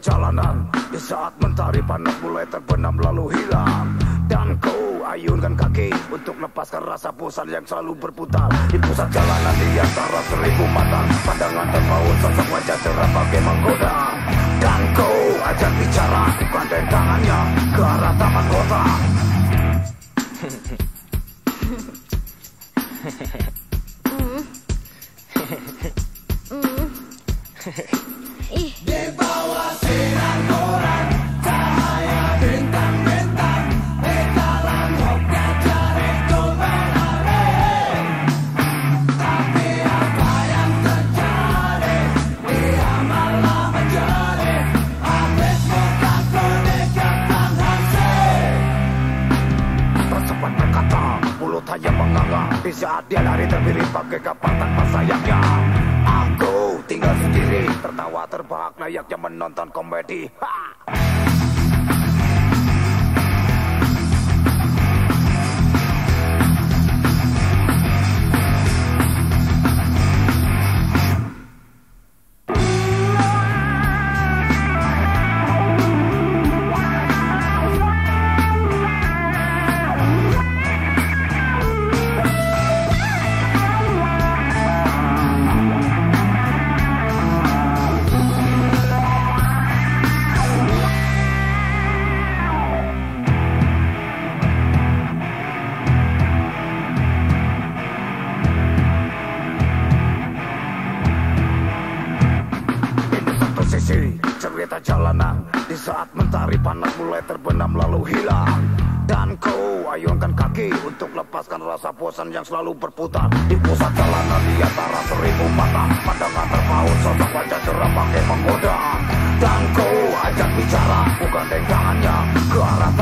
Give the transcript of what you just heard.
jalanan Di saat mentari panas mulai terbenam lalu hilang. Dan kau ayunkan kaki Untuk lepaskan rasa bosan yang selalu berputar. Di pusat jalanan di antara seribu mata. Pandangan terpaut sosok wajah cerah bagai menggoda. Dan kau ajak bicara Bukan tangannya ke arah taman kota. Di Di saat dia lari terpilih pakai kapal tanpa sayapnya Aku tinggal sendiri, tertawa terbahak layaknya menonton komedi ha! Cerita jalanan. Di saat mentari panas mulai terbenam lalu hilang. Dan kau ayunkan kaki untuk lepaskan rasa bosan yang selalu berputar. Di pusat jalanan di antara seribu mata Pandangan terpaut sosok wajah cerah pakai menggoda. Dan kau ajak bicara bukan dengan tangannya ke arah